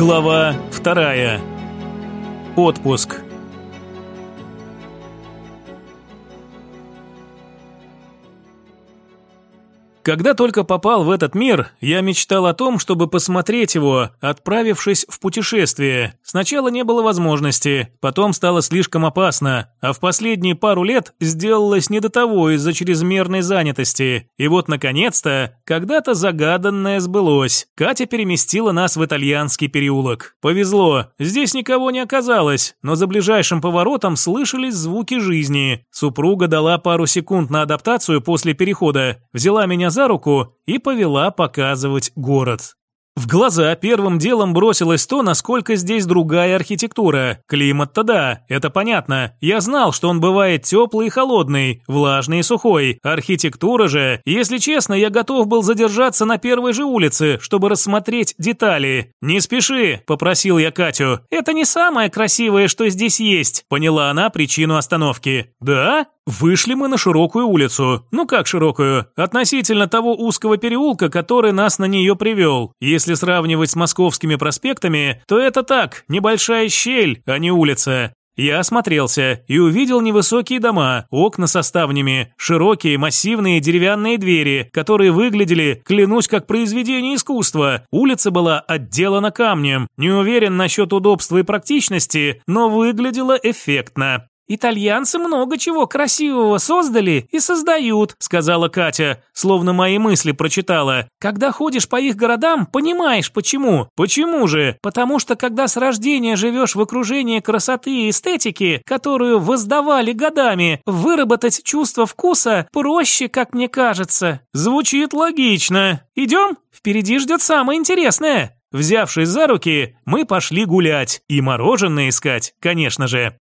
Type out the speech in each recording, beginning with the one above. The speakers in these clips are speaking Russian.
Глава вторая. Отпуск. Когда только попал в этот мир, я мечтал о том, чтобы посмотреть его, отправившись в путешествие. Сначала не было возможности, потом стало слишком опасно, а в последние пару лет сделалось не до того из-за чрезмерной занятости. И вот, наконец-то, когда-то загаданное сбылось. Катя переместила нас в итальянский переулок. Повезло, здесь никого не оказалось, но за ближайшим поворотом слышались звуки жизни. Супруга дала пару секунд на адаптацию после перехода, взяла меня за руку и повела показывать город. В глаза первым делом бросилось то, насколько здесь другая архитектура. Климат-то да, это понятно. Я знал, что он бывает теплый и холодный, влажный и сухой. Архитектура же, если честно, я готов был задержаться на первой же улице, чтобы рассмотреть детали. «Не спеши», – попросил я Катю. «Это не самое красивое, что здесь есть», – поняла она причину остановки. «Да?» Вышли мы на широкую улицу. Ну как широкую? Относительно того узкого переулка, который нас на нее привел. Если сравнивать с московскими проспектами, то это так, небольшая щель, а не улица. Я осмотрелся и увидел невысокие дома, окна со ставнями, широкие массивные деревянные двери, которые выглядели, клянусь, как произведение искусства. Улица была отделана камнем. Не уверен насчет удобства и практичности, но выглядела эффектно. «Итальянцы много чего красивого создали и создают», сказала Катя, словно мои мысли прочитала. «Когда ходишь по их городам, понимаешь, почему». «Почему же?» «Потому что когда с рождения живешь в окружении красоты и эстетики, которую воздавали годами, выработать чувство вкуса проще, как мне кажется». «Звучит логично. Идем? Впереди ждет самое интересное». Взявшись за руки, мы пошли гулять и мороженое искать, конечно же.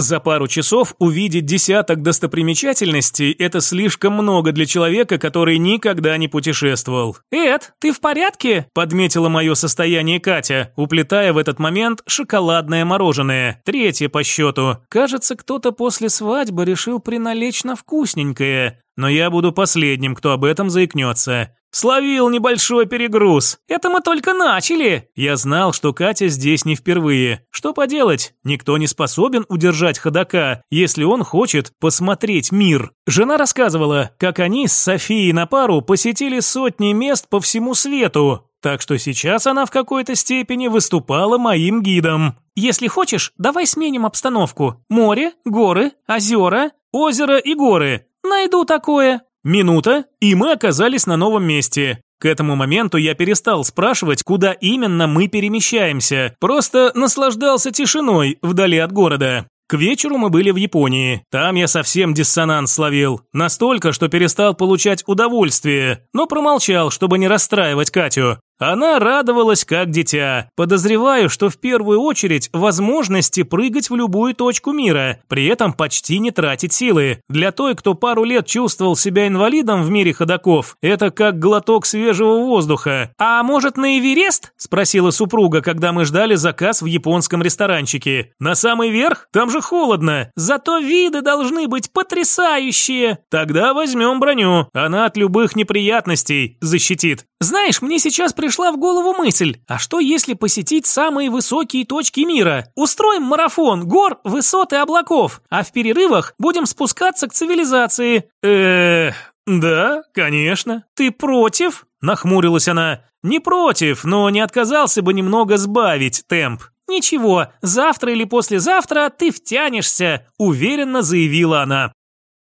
За пару часов увидеть десяток достопримечательностей – это слишком много для человека, который никогда не путешествовал. «Эд, ты в порядке?» – подметила мое состояние Катя, уплетая в этот момент шоколадное мороженое, третье по счету. Кажется, кто-то после свадьбы решил приналечь на вкусненькое. Но я буду последним, кто об этом заикнется. Словил небольшой перегруз. Это мы только начали. Я знал, что Катя здесь не впервые. Что поделать? Никто не способен удержать ходока, если он хочет посмотреть мир. Жена рассказывала, как они с Софией на пару посетили сотни мест по всему свету. Так что сейчас она в какой-то степени выступала моим гидом. Если хочешь, давай сменим обстановку. Море, горы, озера, озеро и горы. Найду такое. Минута, и мы оказались на новом месте. К этому моменту я перестал спрашивать, куда именно мы перемещаемся, просто наслаждался тишиной вдали от города. К вечеру мы были в Японии. Там я совсем диссонанс словил. Настолько, что перестал получать удовольствие, но промолчал, чтобы не расстраивать Катю. Она радовалась как дитя. Подозреваю, что в первую очередь возможности прыгать в любую точку мира, при этом почти не тратить силы. Для той, кто пару лет чувствовал себя инвалидом в мире ходаков, это как глоток свежего воздуха. «А может, на Эверест?» – спросила супруга, когда мы ждали заказ в японском ресторанчике. «На самый верх? Там же холодно. Зато виды должны быть потрясающие. Тогда возьмем броню. Она от любых неприятностей защитит». «Знаешь, мне сейчас пришла в голову мысль, а что если посетить самые высокие точки мира? Устроим марафон гор, высот и облаков, а в перерывах будем спускаться к цивилизации. Э, да, конечно. Ты против? Нахмурилась она. Не против, но не отказался бы немного сбавить темп. «Ничего, завтра или послезавтра ты втянешься», – уверенно заявила она.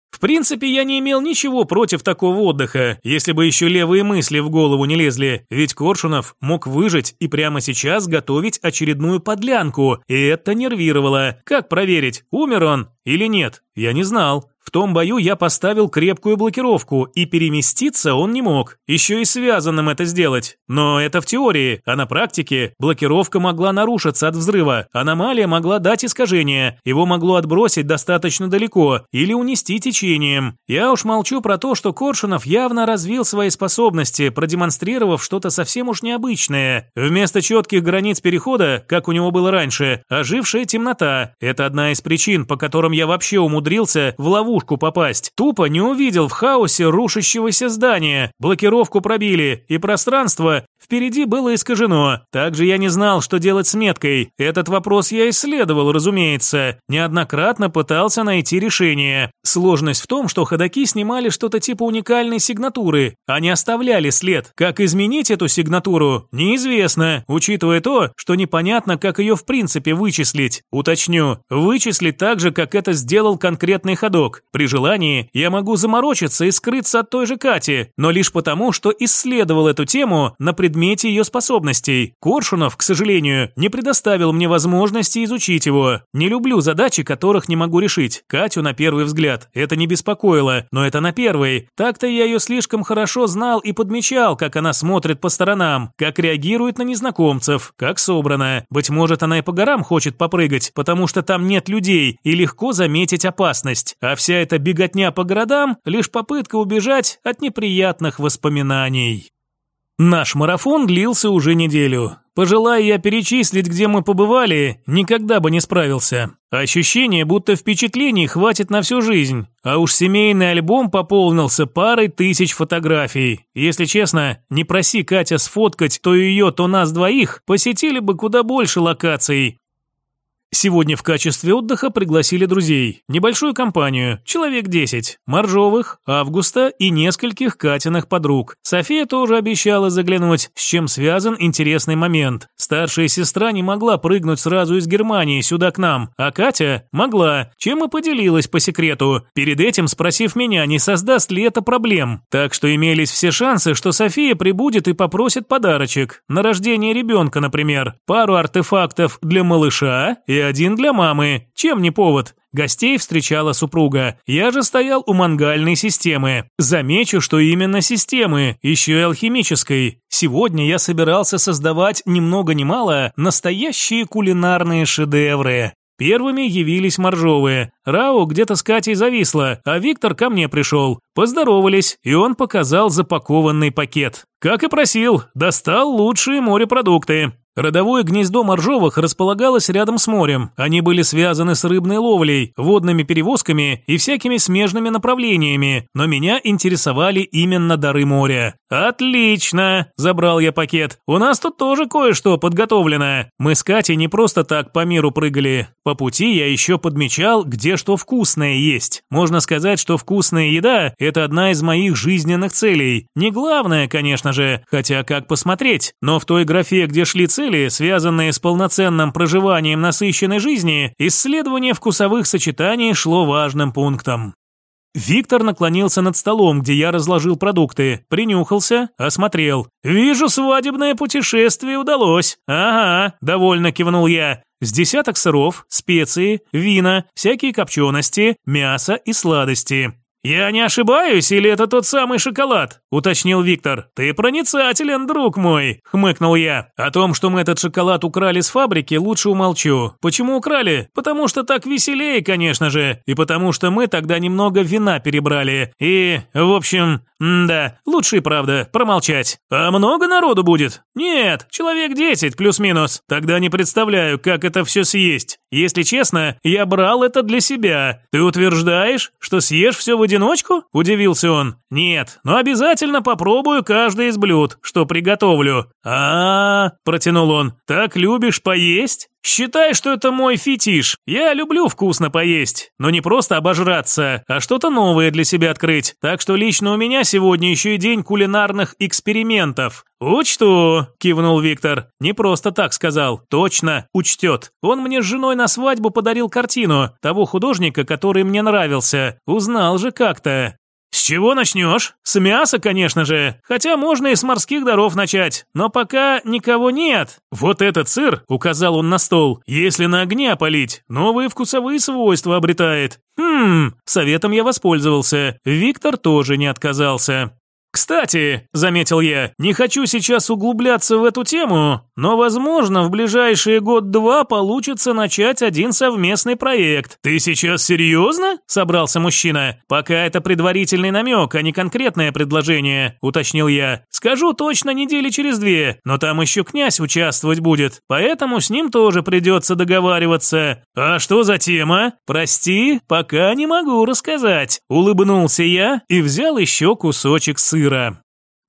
В принципе, я не имел ничего против такого отдыха, если бы еще левые мысли в голову не лезли, ведь Коршунов мог выжить и прямо сейчас готовить очередную подлянку, и это нервировало. Как проверить, умер он или нет? Я не знал. В том бою я поставил крепкую блокировку, и переместиться он не мог. Еще и связанным это сделать. Но это в теории, а на практике блокировка могла нарушиться от взрыва. Аномалия могла дать искажение, его могло отбросить достаточно далеко или унести течением. Я уж молчу про то, что Коршунов явно развил свои способности, продемонстрировав что-то совсем уж необычное. Вместо четких границ перехода, как у него было раньше, ожившая темнота. Это одна из причин, по которым я вообще умудрился в ловушку ловушку попасть. Тупо не увидел в хаосе рушащегося здания, блокировку пробили, и пространство впереди было искажено. Также я не знал, что делать с меткой. Этот вопрос я исследовал, разумеется. Неоднократно пытался найти решение. Сложность в том, что ходаки снимали что-то типа уникальной сигнатуры. Они оставляли след. Как изменить эту сигнатуру, неизвестно, учитывая то, что непонятно, как ее в принципе вычислить. Уточню, вычислить так же, как это сделал конкретный ходок. При желании я могу заморочиться и скрыться от той же Кати, но лишь потому, что исследовал эту тему на предмете ее способностей. Коршунов, к сожалению, не предоставил мне возможности изучить его. Не люблю задачи, которых не могу решить. Катю на первый взгляд это не беспокоило, но это на первый. Так-то я ее слишком хорошо знал и подмечал, как она смотрит по сторонам, как реагирует на незнакомцев, как собрана. Быть может, она и по горам хочет попрыгать, потому что там нет людей и легко заметить опасность. А вся эта беготня по городам – лишь попытка убежать от неприятных воспоминаний. Наш марафон длился уже неделю. Пожелая я перечислить, где мы побывали, никогда бы не справился. Ощущение, будто впечатлений хватит на всю жизнь. А уж семейный альбом пополнился парой тысяч фотографий. Если честно, не проси Катя сфоткать то ее, то нас двоих, посетили бы куда больше локаций. Сегодня в качестве отдыха пригласили друзей. Небольшую компанию, человек 10. Моржовых, Августа и нескольких Катиных подруг. София тоже обещала заглянуть, с чем связан интересный момент. Старшая сестра не могла прыгнуть сразу из Германии сюда к нам, а Катя могла, чем и поделилась по секрету, перед этим спросив меня, не создаст ли это проблем. Так что имелись все шансы, что София прибудет и попросит подарочек. На рождение ребенка, например. Пару артефактов для малыша и один для мамы. Чем не повод? Гостей встречала супруга. Я же стоял у мангальной системы. Замечу, что именно системы, еще и алхимической. Сегодня я собирался создавать ни много ни мало настоящие кулинарные шедевры. Первыми явились моржовые. Рау где-то с Катей зависла, а Виктор ко мне пришел. Поздоровались, и он показал запакованный пакет. Как и просил, достал лучшие морепродукты. Родовое гнездо Моржовых располагалось рядом с морем. Они были связаны с рыбной ловлей, водными перевозками и всякими смежными направлениями, но меня интересовали именно дары моря. «Отлично!» – забрал я пакет. «У нас тут тоже кое-что подготовлено. Мы с Катей не просто так по миру прыгали. По пути я еще подмечал, где что вкусное есть. Можно сказать, что вкусная еда – это одна из моих жизненных целей. Не главное, конечно же, хотя как посмотреть. Но в той графе, где шли цели, цели, связанные с полноценным проживанием насыщенной жизни, исследование вкусовых сочетаний шло важным пунктом. Виктор наклонился над столом, где я разложил продукты, принюхался, осмотрел. «Вижу, свадебное путешествие удалось». «Ага», – довольно кивнул я. С десяток сыров, специи, вина, всякие копчености, мясо и сладости. «Я не ошибаюсь, или это тот самый шоколад?» – уточнил Виктор. «Ты проницателен, друг мой», – хмыкнул я. «О том, что мы этот шоколад украли с фабрики, лучше умолчу. Почему украли? Потому что так веселее, конечно же. И потому что мы тогда немного вина перебрали. И, в общем, да, лучше и правда промолчать. А много народу будет? Нет, человек 10 плюс-минус. Тогда не представляю, как это все съесть. Если честно, я брал это для себя. Ты утверждаешь, что съешь все в одиночку?» – удивился он. «Нет, но обязательно попробую каждое из блюд, что приготовлю». А, -а, -а протянул он. «Так любишь поесть?» Считай, что это мой фетиш. Я люблю вкусно поесть, но не просто обожраться, а что-то новое для себя открыть. Так что лично у меня сегодня еще и день кулинарных экспериментов. «Учту», – кивнул Виктор. «Не просто так сказал. Точно, учтет. Он мне с женой на свадьбу подарил картину того художника, который мне нравился. Узнал же как-то. «С чего начнешь? С мяса, конечно же. Хотя можно и с морских даров начать. Но пока никого нет. Вот этот сыр, указал он на стол, если на огне опалить, новые вкусовые свойства обретает. Хм, советом я воспользовался. Виктор тоже не отказался. «Кстати», – заметил я, – «не хочу сейчас углубляться в эту тему, но, возможно, в ближайшие год-два получится начать один совместный проект». «Ты сейчас серьезно?» – собрался мужчина. «Пока это предварительный намек, а не конкретное предложение», – уточнил я. «Скажу точно недели через две, но там еще князь участвовать будет, поэтому с ним тоже придется договариваться». «А что за тема?» «Прости, пока не могу рассказать», – улыбнулся я и взял еще кусочек сыра сыра.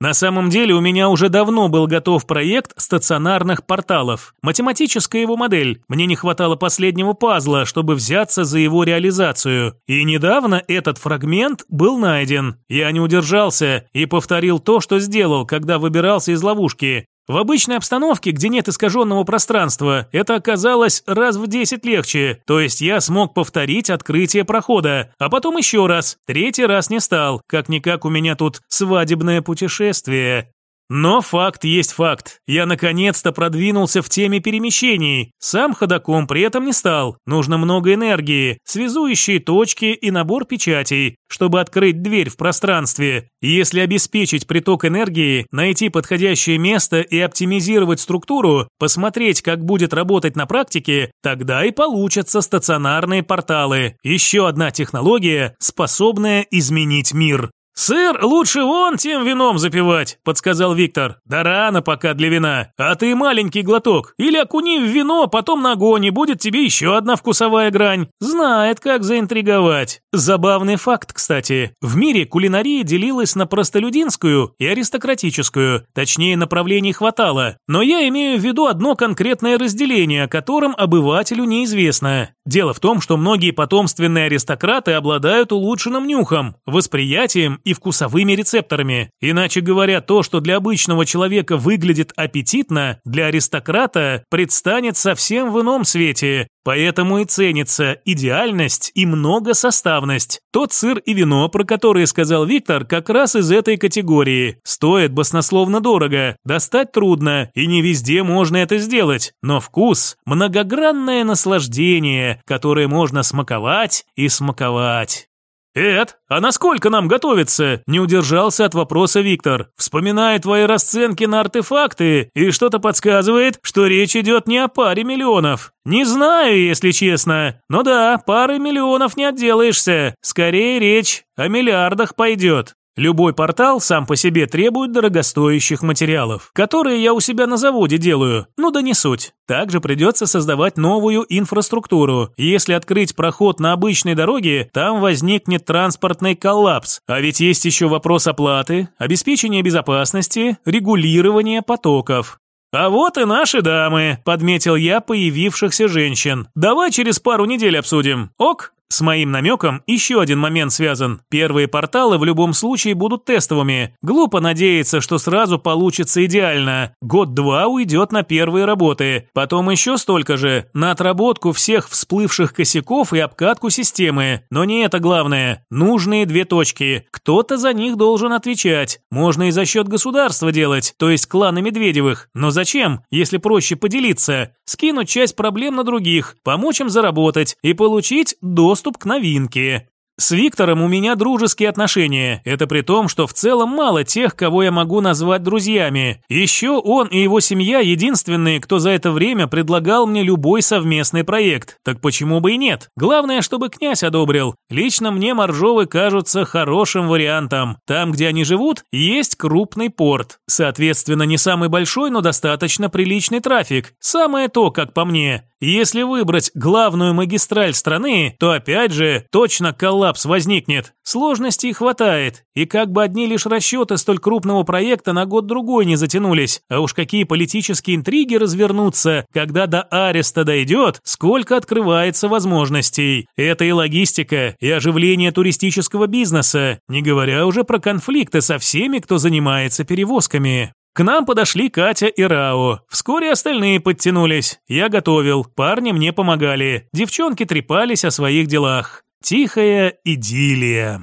На самом деле у меня уже давно был готов проект стационарных порталов. Математическая его модель. Мне не хватало последнего пазла, чтобы взяться за его реализацию. И недавно этот фрагмент был найден. Я не удержался и повторил то, что сделал, когда выбирался из ловушки. В обычной обстановке, где нет искаженного пространства, это оказалось раз в 10 легче, то есть я смог повторить открытие прохода, а потом еще раз, третий раз не стал, как-никак у меня тут свадебное путешествие. Но факт есть факт. Я наконец-то продвинулся в теме перемещений. Сам ходоком при этом не стал. Нужно много энергии, связующие точки и набор печатей, чтобы открыть дверь в пространстве. если обеспечить приток энергии, найти подходящее место и оптимизировать структуру, посмотреть, как будет работать на практике, тогда и получатся стационарные порталы. Еще одна технология, способная изменить мир. «Сыр лучше вон тем вином запивать», – подсказал Виктор. «Да рано пока для вина. А ты маленький глоток. Или окуни в вино, потом на огонь, и будет тебе еще одна вкусовая грань. Знает, как заинтриговать». Забавный факт, кстати. В мире кулинария делилась на простолюдинскую и аристократическую. Точнее, направлений хватало. Но я имею в виду одно конкретное разделение, о котором обывателю неизвестно. Дело в том, что многие потомственные аристократы обладают улучшенным нюхом, восприятием вкусовыми рецепторами. Иначе говоря, то, что для обычного человека выглядит аппетитно, для аристократа предстанет совсем в ином свете. Поэтому и ценится идеальность и многосоставность. Тот сыр и вино, про которые сказал Виктор, как раз из этой категории. Стоит баснословно дорого, достать трудно, и не везде можно это сделать. Но вкус – многогранное наслаждение, которое можно смаковать и смаковать. «Эд, а насколько нам готовиться?» – не удержался от вопроса Виктор. «Вспоминая твои расценки на артефакты, и что-то подсказывает, что речь идет не о паре миллионов. Не знаю, если честно. Но да, пары миллионов не отделаешься. Скорее речь о миллиардах пойдет». Любой портал сам по себе требует дорогостоящих материалов, которые я у себя на заводе делаю, ну да не суть. Также придется создавать новую инфраструктуру. Если открыть проход на обычной дороге, там возникнет транспортный коллапс. А ведь есть еще вопрос оплаты, обеспечения безопасности, регулирования потоков. «А вот и наши дамы», – подметил я появившихся женщин. «Давай через пару недель обсудим. Ок?» С моим намеком еще один момент связан. Первые порталы в любом случае будут тестовыми. Глупо надеяться, что сразу получится идеально. Год-два уйдет на первые работы. Потом еще столько же. На отработку всех всплывших косяков и обкатку системы. Но не это главное. Нужные две точки. Кто-то за них должен отвечать. Можно и за счет государства делать, то есть клана Медведевых. Но зачем, если проще поделиться? Скинуть часть проблем на других, помочь им заработать и получить доступ доступ к новинке. С Виктором у меня дружеские отношения. Это при том, что в целом мало тех, кого я могу назвать друзьями. Еще он и его семья единственные, кто за это время предлагал мне любой совместный проект. Так почему бы и нет? Главное, чтобы князь одобрил. Лично мне Моржовы кажутся хорошим вариантом. Там, где они живут, есть крупный порт. Соответственно, не самый большой, но достаточно приличный трафик. Самое то, как по мне. Если выбрать главную магистраль страны, то опять же точно коллапс возникнет. Сложностей хватает, и как бы одни лишь расчеты столь крупного проекта на год-другой не затянулись, а уж какие политические интриги развернутся, когда до ареста дойдет, сколько открывается возможностей. Это и логистика, и оживление туристического бизнеса, не говоря уже про конфликты со всеми, кто занимается перевозками. К нам подошли Катя и Рао. Вскоре остальные подтянулись. Я готовил, парни мне помогали. Девчонки трепались о своих делах. Тихая идиллия.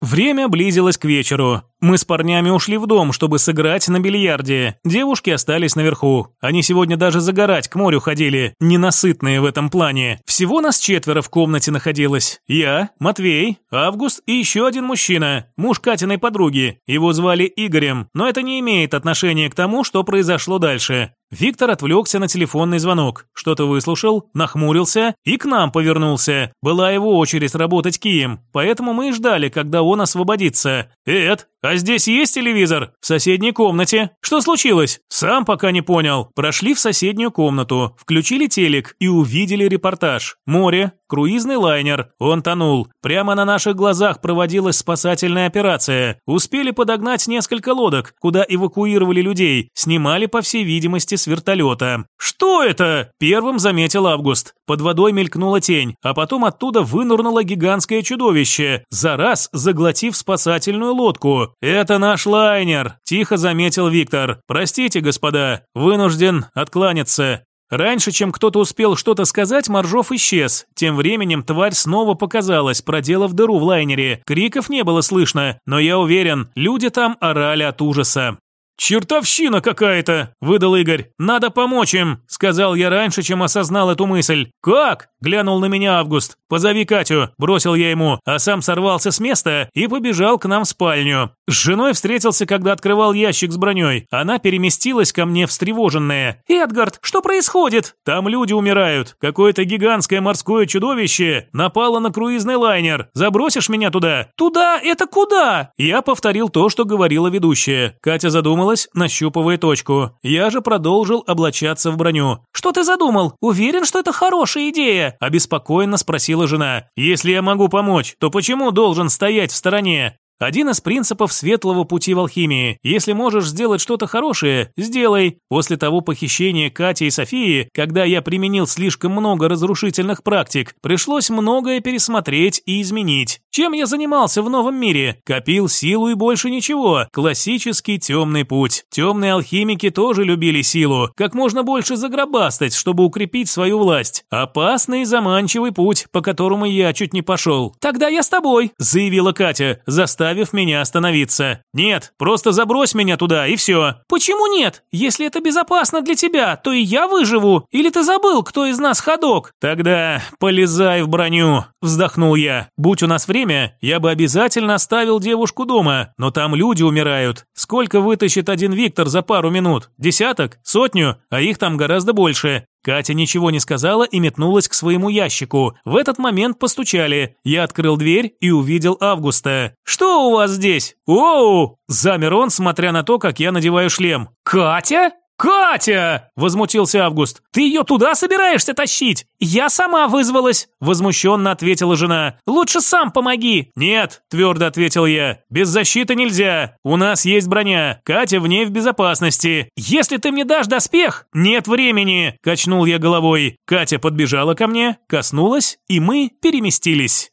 Время близилось к вечеру. Мы с парнями ушли в дом, чтобы сыграть на бильярде. Девушки остались наверху. Они сегодня даже загорать к морю ходили, ненасытные в этом плане. Всего нас четверо в комнате находилось. Я, Матвей, Август и еще один мужчина, муж Катиной подруги. Его звали Игорем, но это не имеет отношения к тому, что произошло дальше. Виктор отвлекся на телефонный звонок, что-то выслушал, нахмурился и к нам повернулся. Была его очередь работать кием, поэтому мы и ждали, когда он освободится. «Эд, а здесь есть телевизор? В соседней комнате. Что случилось? Сам пока не понял. Прошли в соседнюю комнату, включили телек и увидели репортаж. Море, круизный лайнер. Он тонул. Прямо на наших глазах проводилась спасательная операция. Успели подогнать несколько лодок, куда эвакуировали людей. Снимали, по всей видимости, с вертолета. «Что это?» – первым заметил Август. Под водой мелькнула тень, а потом оттуда вынурнуло гигантское чудовище, за раз заглотив спасательную лодку. «Это наш лайнер», – тихо заметил Виктор. «Простите, господа, вынужден откланяться». Раньше, чем кто-то успел что-то сказать, Моржов исчез. Тем временем тварь снова показалась, проделав дыру в лайнере. Криков не было слышно, но я уверен, люди там орали от ужаса. «Чертовщина какая-то!» – выдал Игорь. «Надо помочь им!» – сказал я раньше, чем осознал эту мысль. «Как?» – глянул на меня Август. «Позови Катю!» – бросил я ему, а сам сорвался с места и побежал к нам в спальню. С женой встретился, когда открывал ящик с броней. Она переместилась ко мне встревоженная. «Эдгард, что происходит?» «Там люди умирают. Какое-то гигантское морское чудовище напало на круизный лайнер. Забросишь меня туда?» «Туда? Это куда?» Я повторил то, что говорила ведущая. Катя задумалась задумалась, нащупывая точку. Я же продолжил облачаться в броню. «Что ты задумал? Уверен, что это хорошая идея?» Обеспокоенно спросила жена. «Если я могу помочь, то почему должен стоять в стороне?» Один из принципов светлого пути в алхимии. Если можешь сделать что-то хорошее, сделай. После того похищения Кати и Софии, когда я применил слишком много разрушительных практик, пришлось многое пересмотреть и изменить. Чем я занимался в новом мире? Копил силу и больше ничего. Классический темный путь. Темные алхимики тоже любили силу. Как можно больше загробастать, чтобы укрепить свою власть. Опасный и заманчивый путь, по которому я чуть не пошел. «Тогда я с тобой», – заявила Катя, заставив заставив меня остановиться. «Нет, просто забрось меня туда, и все». «Почему нет? Если это безопасно для тебя, то и я выживу. Или ты забыл, кто из нас ходок?» «Тогда полезай в броню», – вздохнул я. «Будь у нас время, я бы обязательно оставил девушку дома, но там люди умирают. Сколько вытащит один Виктор за пару минут? Десяток? Сотню? А их там гораздо больше. Катя ничего не сказала и метнулась к своему ящику. В этот момент постучали. Я открыл дверь и увидел Августа. «Что у вас здесь?» «Оу!» Замер он, смотря на то, как я надеваю шлем. «Катя?» «Катя!» – возмутился Август. «Ты ее туда собираешься тащить?» «Я сама вызвалась!» – возмущенно ответила жена. «Лучше сам помоги!» «Нет!» – твердо ответил я. «Без защиты нельзя! У нас есть броня! Катя в ней в безопасности!» «Если ты мне дашь доспех!» «Нет времени!» – качнул я головой. Катя подбежала ко мне, коснулась, и мы переместились.